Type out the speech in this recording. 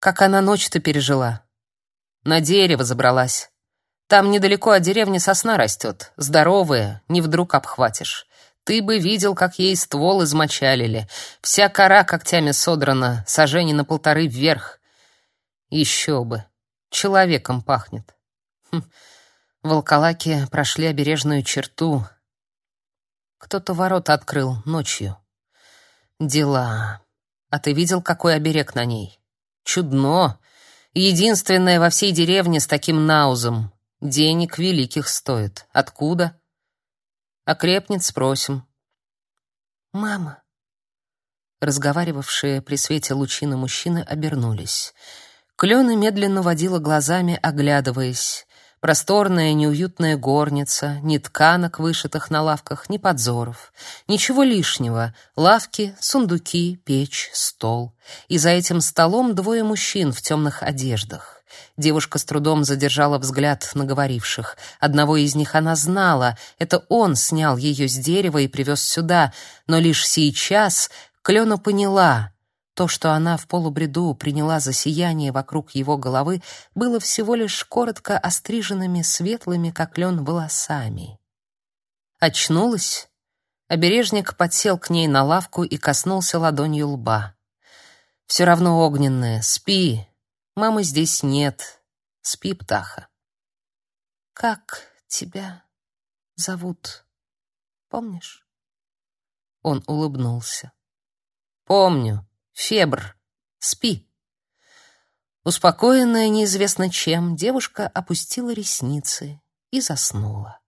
Как она ночь-то пережила? На дерево забралась. Там недалеко от деревни сосна растет, здоровая, не вдруг обхватишь. Ты бы видел, как ей ствол измочалили. Вся кора когтями содрана, сажени на полторы вверх. Еще бы. Человеком пахнет. Хм. Волколаки прошли обережную черту. Кто-то ворота открыл ночью. Дела. А ты видел, какой оберег на ней? Чудно. Единственное во всей деревне с таким наузом. Денег великих стоит. Откуда? Окрепнет, спросим. Мама. Разговаривавшие при свете лучины мужчины обернулись. Клёна медленно водила глазами, оглядываясь. Просторная, неуютная горница, ни тканок, вышитых на лавках, ни подзоров. Ничего лишнего. Лавки, сундуки, печь, стол. И за этим столом двое мужчин в темных одеждах. Девушка с трудом задержала взгляд на говоривших. Одного из них она знала. Это он снял ее с дерева и привез сюда. Но лишь сейчас Клена поняла — то, что она в полубреду приняла за сияние вокруг его головы, было всего лишь коротко остриженными светлыми, как лен, волосами. Очнулась. Обережник подсел к ней на лавку и коснулся ладонью лба. «Все равно огненная. Спи. Мамы здесь нет. Спи, птаха». «Как тебя зовут? Помнишь?» Он улыбнулся. «Помню. Фебр, спи. Успокоенная неизвестно чем, девушка опустила ресницы и заснула.